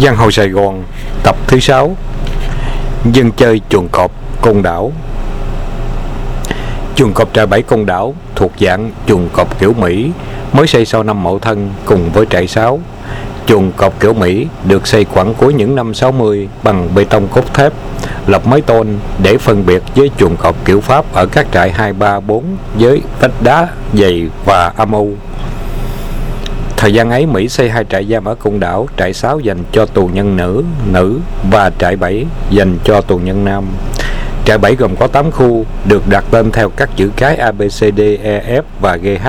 Giang hồ Sài Gòn Tập thứ 6 Dân chơi chuồng cọp Côn Đảo. Chuồng cọp trại bảy Côn Đảo thuộc dạng chuồng cọp kiểu Mỹ mới xây sau năm Mậu Thân cùng với trại 6 chuồng cọp kiểu Mỹ được xây khoảng cuối những năm 60 bằng bê tông cốt thép lập mái tôn để phân biệt với chuồng cọp kiểu Pháp ở các trại 2, 3, 4 với vách đá dày và âm u. Thời gian ấy Mỹ xây hai trại giam ở Côn Đảo, trại 6 dành cho tù nhân nữ, nữ và trại 7 dành cho tù nhân nam. Trại 7 gồm có 8 khu, được đặt tên theo các chữ cái A, B, C, D, E, F và G, H.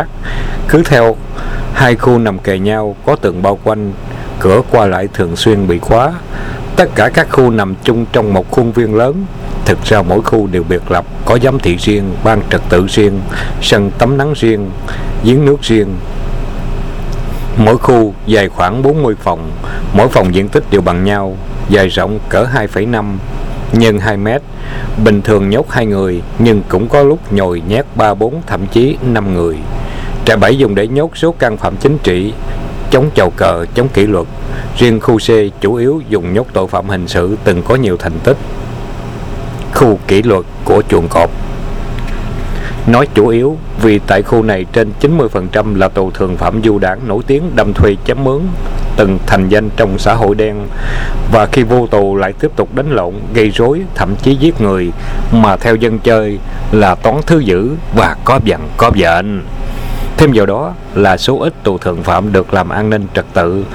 Cứ theo hai khu nằm kề nhau, có tường bao quanh, cửa qua lại thường xuyên bị khóa. Tất cả các khu nằm chung trong một khuôn viên lớn. Thực ra mỗi khu đều biệt lập, có giám thị riêng, ban trật tự riêng, sân tắm nắng riêng, giếng nước riêng, Mỗi khu dài khoảng 40 phòng, mỗi phòng diện tích đều bằng nhau, dài rộng cỡ 2,5 nhân 2 mét. Bình thường nhốt hai người, nhưng cũng có lúc nhồi nhét 3, 4, thậm chí 5 người. Trại bảy dùng để nhốt số căn phạm chính trị, chống chầu cờ, chống kỷ luật. Riêng khu C chủ yếu dùng nhốt tội phạm hình sự từng có nhiều thành tích. Khu kỷ luật của chuồng cọp Nói chủ yếu vì tại khu này trên 90% là tù thường phạm du đảng nổi tiếng đâm thuê chém mướn, từng thành danh trong xã hội đen và khi vô tù lại tiếp tục đánh lộn, gây rối, thậm chí giết người mà theo dân chơi là toán thứ dữ và có dặn có dện. Thêm vào đó là số ít tù thường phạm được làm an ninh trật tự.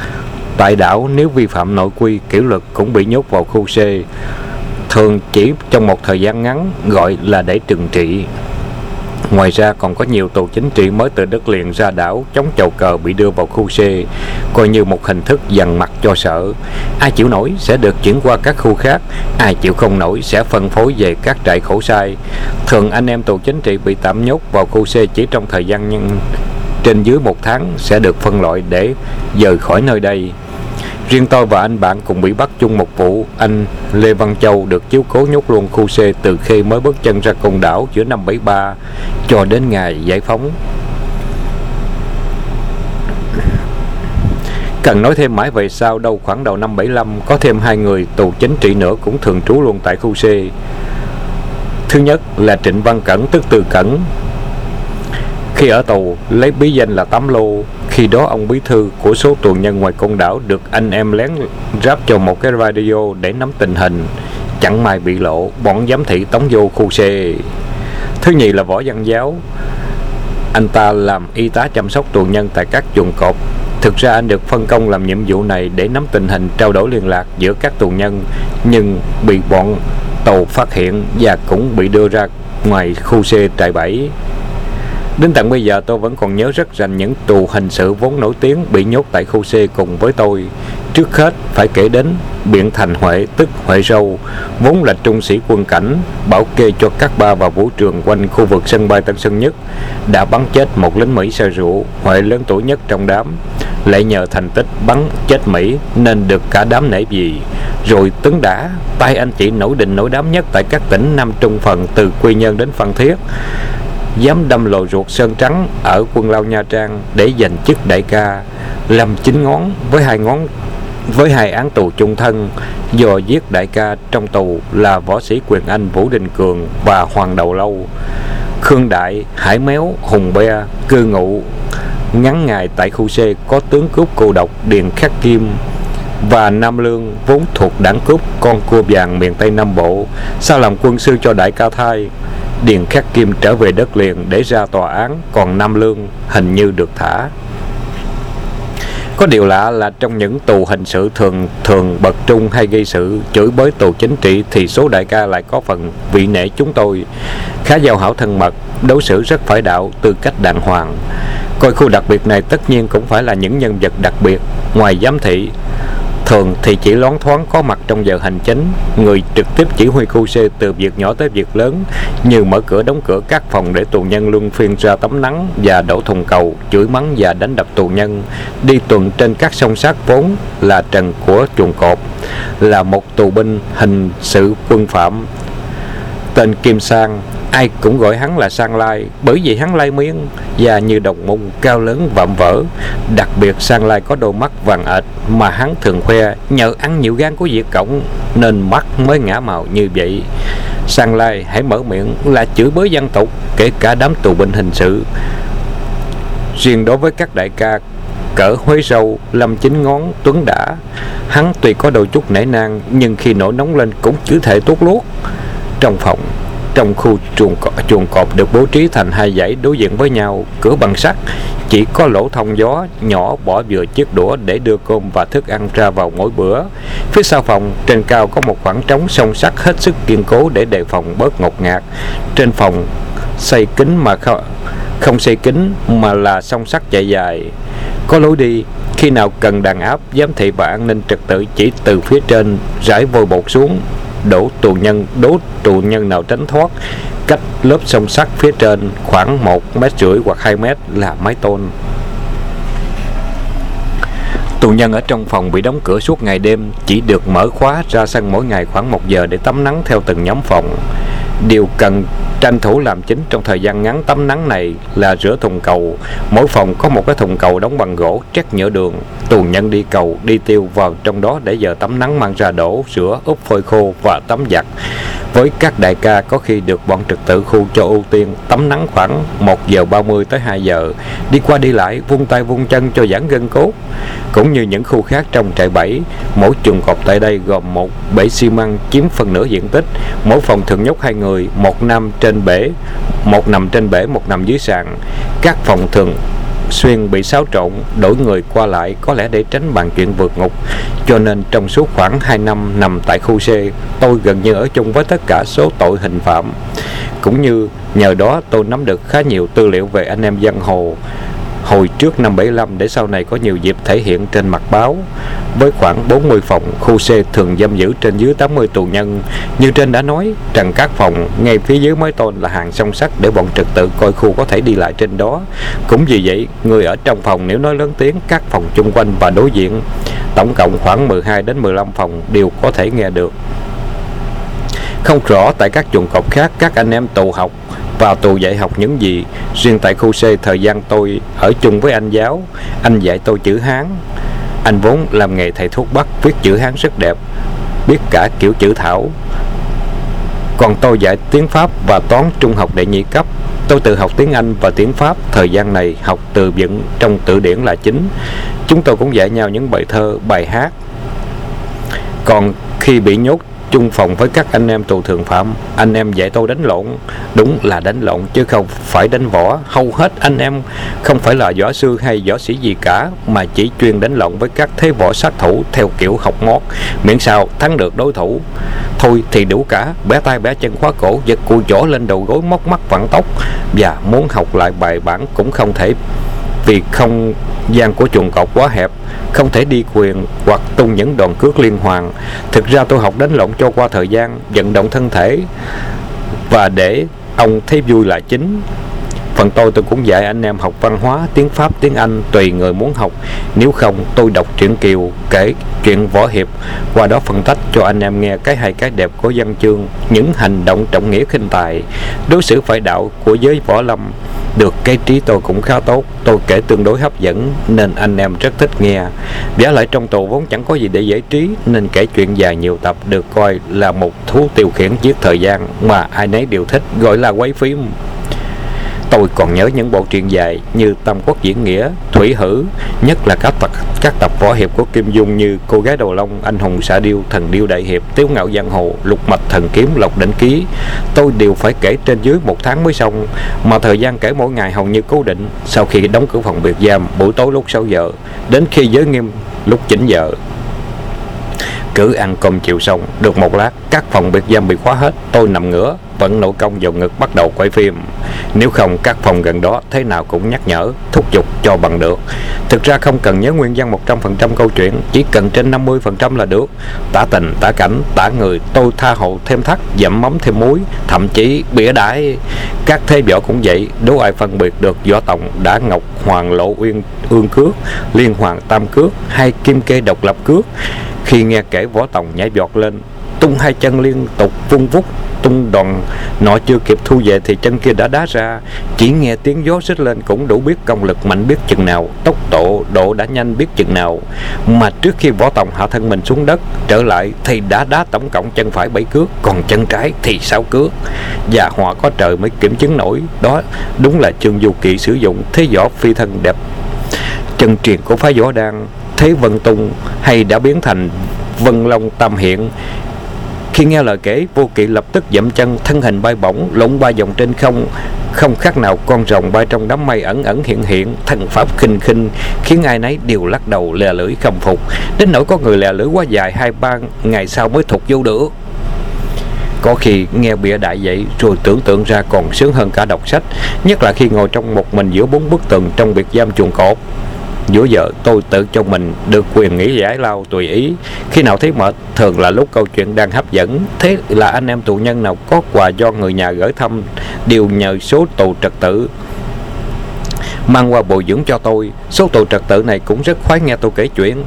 Tại đảo nếu vi phạm nội quy kỷ luật cũng bị nhốt vào khu C, thường chỉ trong một thời gian ngắn gọi là để trừng trị. Ngoài ra còn có nhiều tù chính trị mới từ đất liền ra đảo chống chầu cờ bị đưa vào khu C, coi như một hình thức dằn mặt cho sở. Ai chịu nổi sẽ được chuyển qua các khu khác, ai chịu không nổi sẽ phân phối về các trại khổ sai. Thường anh em tù chính trị bị tạm nhốt vào khu C chỉ trong thời gian nhân trên dưới một tháng sẽ được phân loại để rời khỏi nơi đây. Riêng tôi và anh bạn cùng bị bắt chung một vụ, anh Lê Văn Châu được chiếu cố nhốt luôn khu C từ khi mới bước chân ra côn đảo giữa năm 73 cho đến ngày giải phóng. Cần nói thêm mãi về sau đâu khoảng đầu năm 75 có thêm hai người tù chính trị nữa cũng thường trú luôn tại khu C. Thứ nhất là Trịnh Văn Cẩn tức Từ Cẩn. Khi ở tù lấy bí danh là Tám Lô, khi đó ông bí thư của số tù nhân ngoài con đảo được anh em lén ráp cho một cái radio để nắm tình hình. Chẳng may bị lộ, bọn giám thị tống vô khu C. Thứ nhì là võ văn giáo. Anh ta làm y tá chăm sóc tù nhân tại các chuồng cọp. Thực ra anh được phân công làm nhiệm vụ này để nắm tình hình trao đổi liên lạc giữa các tù nhân, nhưng bị bọn tù phát hiện và cũng bị đưa ra ngoài khu C trại 7. Đến tận bây giờ tôi vẫn còn nhớ rất rành những tù hình sự vốn nổi tiếng bị nhốt tại khu C cùng với tôi. Trước hết phải kể đến Biện Thành Huệ tức Huệ Râu, vốn là trung sĩ quân cảnh, bảo kê cho các ba vào vũ trường quanh khu vực sân bay Tân Sơn Nhất, đã bắn chết một lính Mỹ say rượu, Huệ lớn tuổi nhất trong đám. Lại nhờ thành tích bắn chết Mỹ nên được cả đám nể gì. Rồi tấn đã, tay anh chị nổi định nổi đám nhất tại các tỉnh Nam Trung Phần từ Quy Nhơn đến Phan Thiết dám đâm lồi ruột sơn trắng ở quân lao Nha Trang để giành chức đại ca, làm chín ngón với hai ngón với hai án tù chung thân do giết đại ca trong tù là võ sĩ quyền Anh Vũ Đình Cường và Hoàng Đầu Lâu. Khương Đại, Hải Méo, Hùng Be, Cư Ngụ ngắn ngày tại khu C có tướng cướp cô độc Điền Khắc Kim và Nam Lương vốn thuộc đảng cướp con cua vàng miền Tây Nam Bộ sao làm quân sư cho đại ca thai Điền Khắc Kim trở về đất liền để ra tòa án, còn Nam Lương hình như được thả. Có điều lạ là trong những tù hình sự thường thường bậc trung hay gây sự chửi bới tù chính trị thì số đại ca lại có phần vị nể chúng tôi. Khá giao hảo thân mật, đối xử rất phải đạo, tư cách đàng hoàng. Coi khu đặc biệt này tất nhiên cũng phải là những nhân vật đặc biệt, ngoài giám thị, Thường thì chỉ loáng thoáng có mặt trong giờ hành chính, người trực tiếp chỉ huy khu C từ việc nhỏ tới việc lớn, như mở cửa đóng cửa các phòng để tù nhân luân phiên ra tắm nắng và đổ thùng cầu, chửi mắng và đánh đập tù nhân, đi tuần trên các sông sát vốn là trần của chuồng cọp, là một tù binh hình sự quân phạm. Tên Kim Sang ai cũng gọi hắn là sang lai, bởi vì hắn lai miên và như đồng môn cao lớn vạm vỡ. Đặc biệt sang lai có đôi mắt vàng ệt mà hắn thường khoe, nhờ ăn nhiều gan của việt cộng nên mắt mới ngã màu như vậy. Sang lai hãy mở miệng là chửi bới dân tộc, kể cả đám tù binh hình sự. Riêng đối với các đại ca, cỡ huế sâu lâm chính ngón, tuấn đã hắn tuy có đôi chút nể nang, nhưng khi nổi nóng lên cũng chữ thể tốt luốt. Trong phòng trong khu chuồng cọp, chuồng cọp được bố trí thành hai dãy đối diện với nhau. Cửa bằng sắt chỉ có lỗ thông gió nhỏ bỏ vừa chiếc đũa để đưa cơm và thức ăn ra vào mỗi bữa. Phía sau phòng trên cao có một khoảng trống song sắt hết sức kiên cố để đề phòng bớt ngột ngạt. Trên phòng xây kính mà không, không xây kính mà là song sắt chạy dài. Có lối đi khi nào cần đàn áp giám thị và an ninh trật tự chỉ từ phía trên rải vôi bột xuống đổ tù nhân đốt tù nhân nào tránh thoát cách lớp sông sắt phía trên khoảng một mét rưỡi hoặc 2 mét là mái tôn Tù nhân ở trong phòng bị đóng cửa suốt ngày đêm, chỉ được mở khóa ra sân mỗi ngày khoảng một giờ để tắm nắng theo từng nhóm phòng. Điều cần tranh thủ làm chính trong thời gian ngắn tắm nắng này là rửa thùng cầu. Mỗi phòng có một cái thùng cầu đóng bằng gỗ trét nhựa đường. Tù nhân đi cầu, đi tiêu vào trong đó để giờ tắm nắng mang ra đổ, rửa, úp phơi khô và tắm giặt. Với các đại ca có khi được bọn trực tự khu cho ưu tiên tắm nắng khoảng 1 giờ 30 tới 2 giờ, đi qua đi lại, vung tay vung chân cho giãn gân cốt. Cũng như những khu khác trong trại 7, mỗi chuồng cọp tại đây gồm một bể xi măng chiếm phần nửa diện tích, mỗi phòng thường nhốt hai người, một nam trên bể, một nằm trên bể, một nằm dưới sàn. Các phòng thường xuyên bị xáo trộn, đổi người qua lại có lẽ để tránh bàn chuyện vượt ngục. Cho nên trong suốt khoảng 2 năm nằm tại khu C, tôi gần như ở chung với tất cả số tội hình phạm. Cũng như nhờ đó tôi nắm được khá nhiều tư liệu về anh em giang hồ hồi trước năm 75 để sau này có nhiều dịp thể hiện trên mặt báo. Với khoảng 40 phòng, khu C thường giam giữ trên dưới 80 tù nhân. Như trên đã nói, rằng các phòng ngay phía dưới mái tôn là hàng song sắt để bọn trật tự coi khu có thể đi lại trên đó. Cũng vì vậy, người ở trong phòng nếu nói lớn tiếng, các phòng chung quanh và đối diện, tổng cộng khoảng 12 đến 15 phòng đều có thể nghe được. Không rõ tại các chuồng cọp khác các anh em tù học vào tù dạy học những gì. Riêng tại khu C, thời gian tôi ở chung với anh giáo. Anh dạy tôi chữ Hán. Anh vốn làm nghề thầy thuốc bắc, viết chữ Hán rất đẹp, biết cả kiểu chữ thảo. Còn tôi dạy tiếng Pháp và toán trung học đệ nhị cấp. Tôi tự học tiếng Anh và tiếng Pháp. Thời gian này học từ vựng trong từ điển là chính. Chúng tôi cũng dạy nhau những bài thơ, bài hát. Còn khi bị nhốt chung phòng với các anh em tù thường phạm. Anh em dạy tôi đánh lộn. Đúng là đánh lộn, chứ không phải đánh võ. Hầu hết anh em không phải là võ sư hay võ sĩ gì cả, mà chỉ chuyên đánh lộn với các thế võ sát thủ theo kiểu học mót. Miễn sao thắng được đối thủ, thôi thì đủ cả. Bé tay bé chân khóa cổ, giật cùi chỏ lên đầu gối móc mắt vặn tóc. Và muốn học lại bài bản cũng không thể vì không gian của chuồng cọp quá hẹp, không thể đi quyền hoặc tung những đòn cước liên hoàn. Thực ra tôi học đánh lộn cho qua thời gian, vận động thân thể và để ông thấy vui là chính. Phần tôi tôi cũng dạy anh em học văn hóa, tiếng pháp, tiếng anh, tùy người muốn học. Nếu không, tôi đọc truyện kiều, kể chuyện võ hiệp. Qua đó phân tích cho anh em nghe cái hay cái đẹp của văn chương, những hành động trọng nghĩa khinh tài. Đối xử phải đạo của giới võ lâm được, cái trí tôi cũng khá tốt. Tôi kể tương đối hấp dẫn, nên anh em rất thích nghe. Giá lại trong tù vốn chẳng có gì để giải trí, nên kể chuyện dài nhiều tập được coi là một thú tiêu khiển giết thời gian mà ai nấy đều thích, gọi là quấy phim tôi còn nhớ những bộ truyện dài như Tam Quốc Diễn Nghĩa, Thủy Hử, nhất là các tập các tập võ hiệp của Kim Dung như Cô gái đầu long, Anh hùng xạ điêu, Thần điêu đại hiệp, Tiếu ngạo giang hồ, Lục mạch thần kiếm, Lộc đỉnh ký. Tôi đều phải kể trên dưới một tháng mới xong, mà thời gian kể mỗi ngày hầu như cố định. Sau khi đóng cửa phòng biệt giam, buổi tối lúc 6 giờ, đến khi giới nghiêm lúc 9 giờ cứ ăn cơm chiều xong được một lát các phòng biệt giam bị khóa hết tôi nằm ngửa vẫn nổ công vào ngực bắt đầu quay phim. Nếu không, các phòng gần đó thế nào cũng nhắc nhở, thúc giục cho bằng được. Thực ra không cần nhớ nguyên văn 100% câu chuyện, chỉ cần trên 50% là được. Tả tình, tả cảnh, tả người, tôi tha hồ thêm thắt dặm mắm thêm muối, thậm chí bỉa đãi các thế võ cũng vậy, đố ai phân biệt được võ tổng đã ngọc, hoàng lộ uyên, ương cước, liên hoàng, tam cước hay kim kê độc lập cước. Khi nghe kể võ tổng nhảy vọt lên, tung hai chân liên tục vung vút tung đòn nọ chưa kịp thu về thì chân kia đã đá ra. Chỉ nghe tiếng gió xích lên cũng đủ biết công lực mạnh biết chừng nào, tốc độ độ đã nhanh biết chừng nào. Mà trước khi võ tòng hạ thân mình xuống đất, trở lại thì đã đá tổng cộng chân phải bảy cước, còn chân trái thì sáu cước. Và họa có trời mới kiểm chứng nổi, đó đúng là trường du kỵ sử dụng thế võ phi thân đẹp. Chân truyền của phái võ đan thế vân tung hay đã biến thành vân long tam hiện khi nghe lời kể, vô kỵ lập tức dậm chân, thân hình bay bổng, lộn ba vòng trên không. Không khác nào con rồng bay trong đám mây ẩn ẩn hiện hiện, thần pháp khinh khinh, khiến ai nấy đều lắc đầu lè lưỡi khâm phục. Đến nỗi có người lè lưỡi quá dài hai ba ngày sau mới thục vô được. Có khi nghe bịa đại vậy rồi tưởng tượng ra còn sướng hơn cả đọc sách, nhất là khi ngồi trong một mình giữa bốn bức tường trong biệt giam chuồng cột dỗ vợ, tôi tự cho mình được quyền nghỉ giải lao tùy ý. Khi nào thấy mệt, thường là lúc câu chuyện đang hấp dẫn. Thế là anh em tù nhân nào có quà do người nhà gửi thăm, đều nhờ số tù trật tự. Mang qua bồi dưỡng cho tôi, số tù trật tự này cũng rất khoái nghe tôi kể chuyện.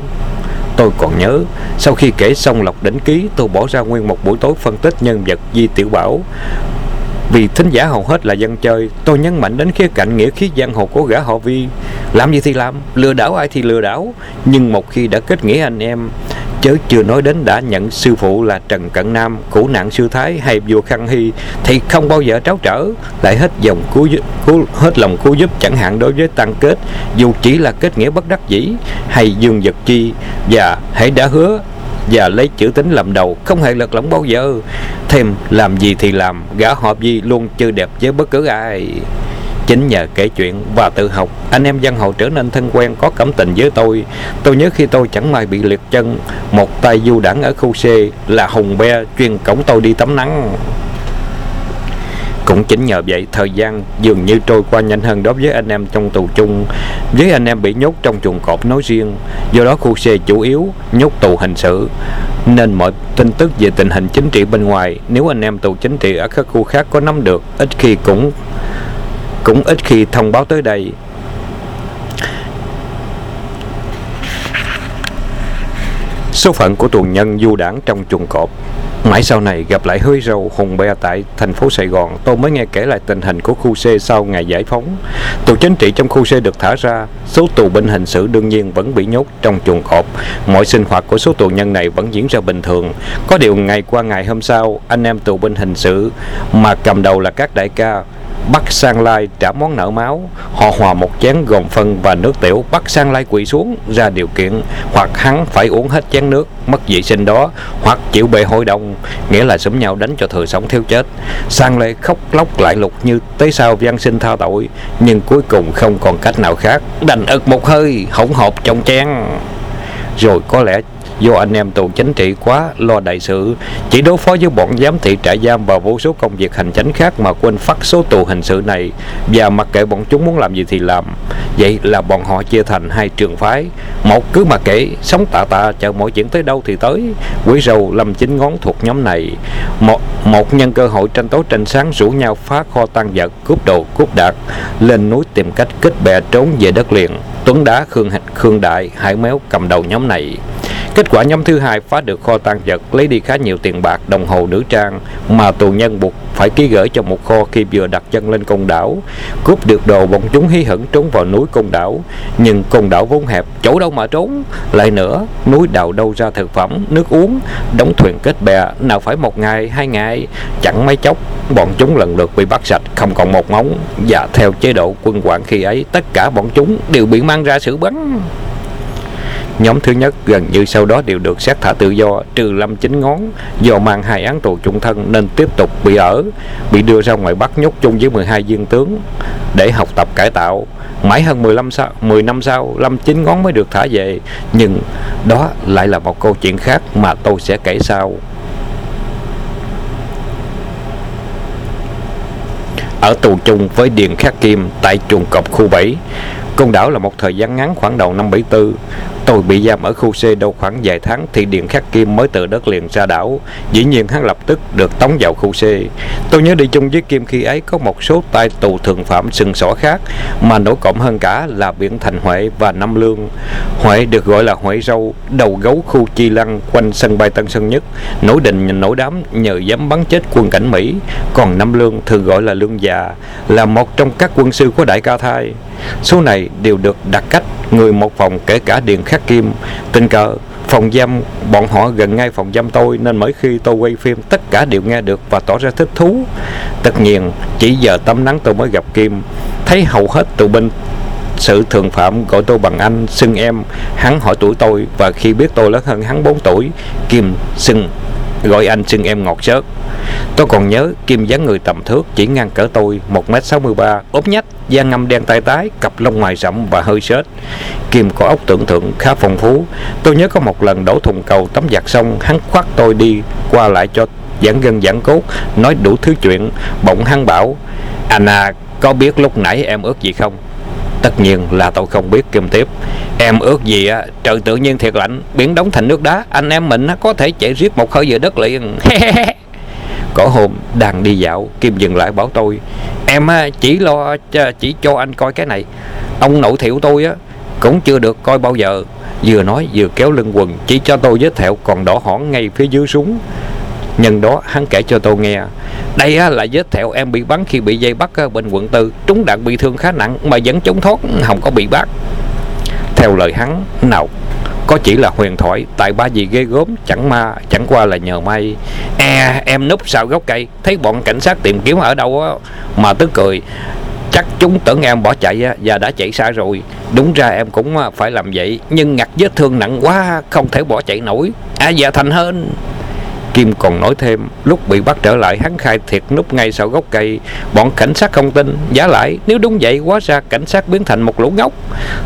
Tôi còn nhớ, sau khi kể xong lọc đỉnh ký, tôi bỏ ra nguyên một buổi tối phân tích nhân vật di tiểu bảo. Vì thính giả hầu hết là dân chơi, tôi nhấn mạnh đến khía cạnh nghĩa khí giang hồ của gã họ vi làm gì thì làm lừa đảo ai thì lừa đảo. Nhưng một khi đã kết nghĩa anh em chớ chưa nói đến đã nhận sư phụ là Trần Cận Nam, cũ nạn sư Thái hay vua Khăn Hy thì không bao giờ tráo trở, lại hết dòng cứu, cứu hết lòng cứu giúp chẳng hạn đối với tăng kết, dù chỉ là kết nghĩa bất đắc dĩ hay dương vật chi. Và hãy đã hứa và lấy chữ tính làm đầu không hề lật lỏng bao giờ. Thêm làm gì thì làm gã họ gì luôn chưa đẹp với bất cứ ai chính nhờ kể chuyện và tự học, anh em dân hậu trở nên thân quen, có cảm tình với tôi. Tôi nhớ khi tôi chẳng may bị liệt chân, một tay du đảng ở khu C là hùng be, chuyên cổng tôi đi tắm nắng. Cũng chính nhờ vậy, thời gian dường như trôi qua nhanh hơn đối với anh em trong tù chung. Với anh em bị nhốt trong chuồng cọp nói riêng, do đó khu C chủ yếu nhốt tù hình sự. Nên mọi tin tức về tình hình chính trị bên ngoài, nếu anh em tù chính trị ở các khu khác có nắm được, ít khi cũng cũng ít khi thông báo tới đây số phận của tù nhân du đảng trong chuồng cọp Mãi sau này gặp lại hơi râu hùng be tại thành phố Sài Gòn, tôi mới nghe kể lại tình hình của khu C sau ngày giải phóng. Tù chính trị trong khu C được thả ra, số tù binh hình sự đương nhiên vẫn bị nhốt trong chuồng cọp. Mọi sinh hoạt của số tù nhân này vẫn diễn ra bình thường. Có điều ngày qua ngày hôm sau, anh em tù binh hình sự mà cầm đầu là các đại ca bắt sang lai trả món nợ máu. Họ hòa một chén gồm phân và nước tiểu. Bắt sang lai quỳ xuống, ra điều kiện hoặc hắn phải uống hết chén nước, mất vệ sinh đó, hoặc chịu bề hội đồng, nghĩa là súng nhau đánh cho thừa sống thiếu chết. Sang lai khóc lóc lại lục như tới sau văn sinh tha tội, nhưng cuối cùng không còn cách nào khác. Đành ực một hơi, hỗn hợp trong chén. Rồi có lẽ do anh em tù chính trị quá, lo đại sự, chỉ đối phó với bọn giám thị trại giam và vô số công việc hành chính khác mà quên phát số tù hình sự này. Và mặc kệ bọn chúng muốn làm gì thì làm. Vậy là bọn họ chia thành hai trường phái. Một cứ mà kệ sống tạ tạ chờ mọi chuyện tới đâu thì tới. Quỷ râu lâm chính ngón thuộc nhóm này. Một một nhân cơ hội tranh tối tranh sáng rủ nhau phá kho tăng vật, cướp đồ, cướp đạt lên núi tìm cách kết bè trốn về đất liền. Tuấn đá, khương khương đại, hải méo cầm đầu nhóm này. Kết quả nhóm thứ hai phá được kho tang vật, lấy đi khá nhiều tiền bạc, đồng hồ nữ trang mà tù nhân buộc phải ký gửi cho một kho khi vừa đặt chân lên công đảo. Cướp được đồ bọn chúng hí hửng trốn vào núi công đảo, nhưng công đảo vốn hẹp, chỗ đâu mà trốn. Lại nữa, núi đào đâu ra thực phẩm, nước uống, đóng thuyền kết bè, nào phải một ngày, hai ngày, chẳng mấy chốc, bọn chúng lần lượt bị bắt sạch, không còn một móng. Và theo chế độ quân quản khi ấy, tất cả bọn chúng đều bị mang ra xử bắn. Nhóm thứ nhất gần như sau đó đều được xét thả tự do, trừ Lâm Chính Ngón, do mang hai án tù chung thân nên tiếp tục bị ở, bị đưa ra ngoài Bắc nhốt chung với 12 viên tướng để học tập cải tạo. Mãi hơn 15 sau, 10 năm sau, Lâm Chính Ngón mới được thả về, nhưng đó lại là một câu chuyện khác mà tôi sẽ kể sau. Ở tù chung với Điền Khắc Kim tại chuồng cọp khu 7, Côn Đảo là một thời gian ngắn khoảng đầu năm 74 Tôi bị giam ở khu C đâu khoảng vài tháng thì điện Khắc Kim mới từ đất liền ra đảo. Dĩ nhiên hắn lập tức được tống vào khu C. Tôi nhớ đi chung với Kim khi ấy có một số tai tù thường phạm sừng sỏ khác mà nổi cộng hơn cả là Biển Thành Huệ và Nam Lương. Huệ được gọi là Huệ Râu, đầu gấu khu Chi Lăng quanh sân bay Tân Sơn Nhất, nổi định nổi đám nhờ dám bắn chết quân cảnh Mỹ. Còn Nam Lương thường gọi là Lương Già, là một trong các quân sư của Đại Ca Thai. Số này đều được đặt cách người một phòng kể cả điện Khắc Kim. Tình cờ phòng giam bọn họ gần ngay phòng giam tôi nên mỗi khi tôi quay phim tất cả đều nghe được và tỏ ra thích thú. Tất nhiên, chỉ giờ tắm nắng tôi mới gặp Kim, thấy hầu hết tù binh sự thường phạm gọi tôi bằng anh xưng em hắn hỏi tuổi tôi và khi biết tôi lớn hơn hắn 4 tuổi kim xưng gọi anh xưng em ngọt xớt tôi còn nhớ kim dáng người tầm thước chỉ ngang cỡ tôi 1m63 ốp nhách, da ngâm đen tay tái, cặp lông ngoài rậm và hơi sết kim có óc tưởng tượng khá phong phú. Tôi nhớ có một lần đổ thùng cầu tắm giặt xong, hắn khoát tôi đi qua lại cho giãn gân giãn cốt, nói đủ thứ chuyện. Bỗng hắn bảo, Anna, có biết lúc nãy em ước gì không? Tất nhiên là tôi không biết, kim tiếp. Em ước gì á? Trời tự nhiên thiệt lạnh, Biển đóng thành nước đá, Anh em mình có thể chạy riết một hơi giữa đất liền. Có hôm đang đi dạo. Kim dừng lại bảo tôi Em chỉ lo ờ, chỉ cho anh coi cái này. Ông nội thiệu tôi á Cũng chưa được coi bao giờ. Vừa nói vừa kéo lưng quần Chỉ cho tôi giới thiệu còn đỏ hỏn ngay phía dưới súng. Nhân đó hắn kể cho tôi nghe Đây á, là vết thẹo em bị bắn khi bị dây bắt bên quận tư. Trúng đạn bị thương khá nặng Mà vẫn chống thoát không có bị bắt. Theo lời hắn Nào có chỉ là huyền thoại, Tại ba gì ghê gớm Chẳng ma, Chẳng qua là nhờ may. E em núp sau gốc cây, Thấy bọn cảnh sát tìm kiếm ở đâu á, Mà tức cười. Chắc chúng tưởng em bỏ chạy và đã chạy xa rồi. Đúng ra em cũng à, phải làm vậy, nhưng ngặt vết thương nặng quá, không thể bỏ chạy nổi. À dạ thành hơn Kim còn nói thêm, lúc bị bắt trở lại hắn khai thiệt núp ngay sau gốc cây. Bọn cảnh sát không tin, giả lại, nếu đúng vậy quá ra cảnh sát biến thành một lũ ngốc.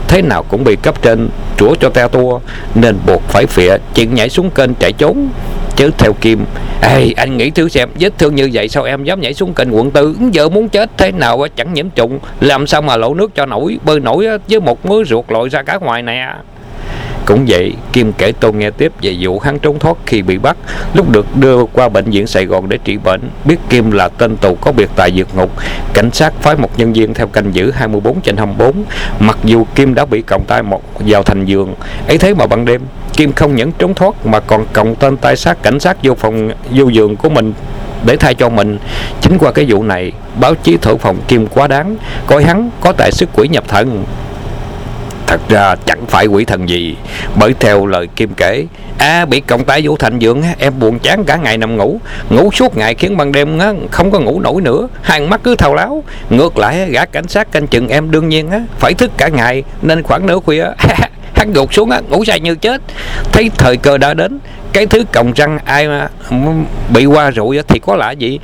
Thế nào cũng bị cấp trên chúa cho teo tua, nên buộc phải phịa, chuyện nhảy xuống kênh chạy trốn. Chứ theo Kim, Ê, anh nghĩ thử xem, vết thương như vậy sao em dám nhảy xuống kênh quận tư, giờ muốn chết thế nào chẳng nhiễm trùng, làm sao mà lỗ nước cho nổi, bơi nổi với một mớ ruột lội ra cá ngoài nè. Cũng vậy, Kim kể tôi nghe tiếp về vụ hắn trốn thoát khi bị bắt, lúc được đưa qua bệnh viện Sài Gòn để trị bệnh. Biết Kim là tên tù có biệt tại dược ngục, cảnh sát phái một nhân viên theo canh giữ 24 trên 24. Mặc dù Kim đã bị còng tay một vào thành giường, ấy thế mà ban đêm, Kim không những trốn thoát mà còn còng tên tay sát cảnh sát vô phòng vô giường của mình để thay cho mình chính qua cái vụ này báo chí thổi phòng kim quá đáng coi hắn có tài sức quỷ nhập thần Thật ra chẳng phải quỷ thần gì. Bởi theo lời Kim kể À bị cộng tái vũ thành dưỡng Em buồn chán cả ngày nằm ngủ. Ngủ suốt ngày khiến ban đêm không có ngủ nổi nữa. Hai mắt cứ thao láo. Ngược lại, gã cảnh sát canh chừng em đương nhiên Phải thức cả ngày. Nên khoảng nửa khuya, hắn gục xuống ngủ say như chết. Thấy thời cơ đã đến, cái thứ còng răng ai mà bị qua rượu thì có lạ gì?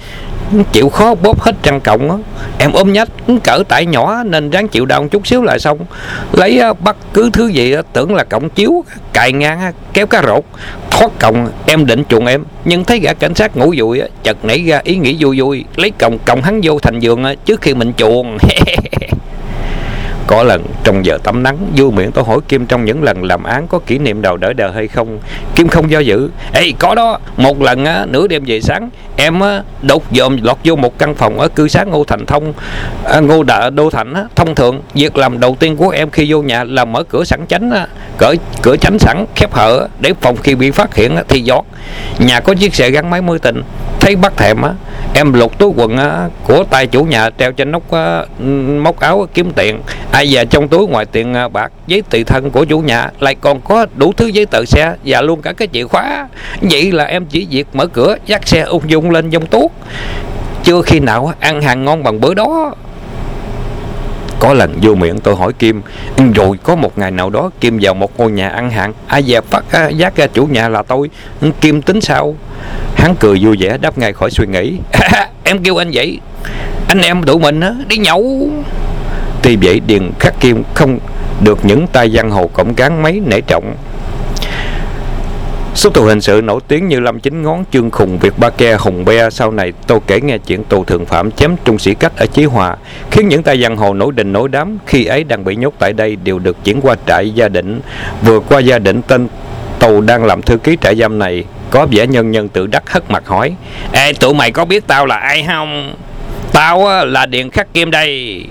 Chịu khó bóp hết răng cộng á. Em ôm nhách cỡ tải nhỏ nên ráng chịu đau một chút xíu là xong. Lấy à, bắt cứ thứ gì tưởng là cọng chiếu, cài ngang kéo cá rột, thoát còng em định chuồng em. Nhưng thấy gã cảnh sát ngủ vui chợt nảy ra ý nghĩ vui vui. Lấy còng còng hắn vô thành giường trước khi mình chuồng. Có lần trong giờ tắm nắng vô miệng tôi hỏi Kim trong những lần làm án Có kỷ niệm nào đỡ đời hay không. Kim không do dự. Ê có đó Một lần á, nửa đêm về sáng Em á, đột dòm lọt vô một căn phòng Ở cư xá Ngô Thành Thông à, Ngô Đạ Đô Thành á, Thông thường Việc làm đầu tiên của em khi vô nhà là mở cửa sẵn chánh á, cửa, cửa tránh sẵn khép hở Để phòng khi bị phát hiện á, thì giọt Nhà có chiếc xe gắn máy mối tình. Thấy bắt thèm á Em lục túi quần á, của tay chủ nhà treo trên nóc á, móc áo kiếm tiền. Ai về trong túi ngoài tiền à, bạc giấy tùy thân của chủ nhà lại còn có đủ thứ giấy tờ xe và luôn cả cái chìa khóa. Vậy là em chỉ việc mở cửa dắt xe ung dung lên dông tuốt. Chưa khi nào ăn hàng ngon bằng bữa đó. Có lần vô miệng tôi hỏi Kim Rồi có một ngày nào đó Kim vào một ngôi nhà ăn hàng Ai dẹp phát à, giác ra chủ nhà là tôi. Kim tính sao? Hắn cười vui vẻ đáp ngay khỏi suy nghĩ. Em kêu anh vậy. Anh em tụi mình đi nhậu. Tuy vậy Điền Khắc Kim không được những tay giang hồ cộng cán mấy nể trọng. Số tù hình sự nổi tiếng như Lâm Chính Ngón, Trương Khùng, Việt Ba Ke, Hùng Be. Sau này tôi kể nghe chuyện tù thượng phạm chém trung sĩ cách ở Chí Hòa, khiến những tay giang hồ nổi đình nổi đám khi ấy đang bị nhốt tại đây đều được chuyển qua trại gia định. Vừa qua gia định tên tù đang làm thư ký trại giam này có vẻ nhân nhân tự đắc hất mặt hỏi, Ê, tụi mày có biết tao là ai không? Tao là Điện Khắc Kim đây.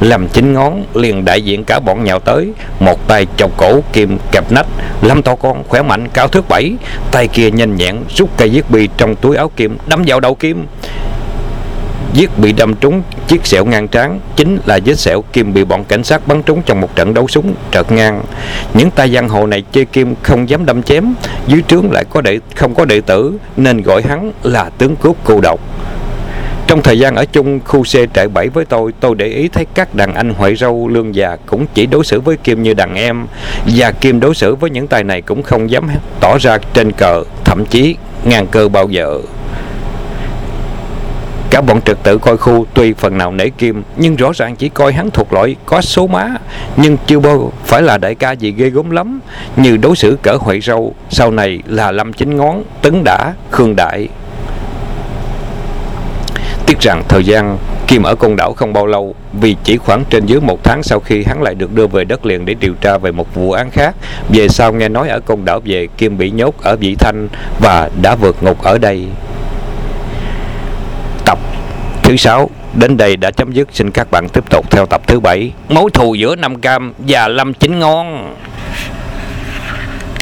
Làm chính ngón liền đại diện cả bọn nhào tới, Một tay chọc cổ kim kẹp nách. Lâm to con, khỏe mạnh, cao thước bảy. Tay kia nhanh nhẹn rút cây giết bi trong túi áo kim Đâm vào đầu kim. Giết bị đâm trúng chiếc sẹo ngang trán chính là vết sẹo Kim bị bọn cảnh sát bắn trúng trong một trận đấu súng trợt ngang. Những tay giang hồ này chơi Kim không dám đâm chém, dưới trướng lại có đệ không có đệ tử nên gọi hắn là tướng cướp cô độc. Trong thời gian ở chung khu C trại 7 với tôi, tôi để ý thấy các đàn anh hoại râu lương già cũng chỉ đối xử với Kim như đàn em. Và Kim đối xử với những tài này cũng không dám tỏ ra trên cờ, thậm chí ngang cơ bao giờ. Cả bọn trực tự coi khu tuy phần nào nể Kim Nhưng rõ ràng chỉ coi hắn thuộc loại có số má Nhưng chưa bao phải là đại ca gì ghê gốm lắm Như đối xử cỡ Huệ Râu Sau này là Lâm Chính Ngón, Tấn Đã, Khương Đại Tiếc rằng thời gian Kim ở côn đảo không bao lâu vì chỉ khoảng trên dưới một tháng sau khi hắn lại được đưa về đất liền để điều tra về một vụ án khác. Về sau nghe nói ở côn đảo về Kim bị nhốt ở Vị Thanh và đã vượt ngục ở đây. Thứ sáu, đến đây đã chấm dứt. Xin các bạn tiếp tục theo tập thứ bảy Mối thù giữa Năm Cam và Lâm Chính Ngon.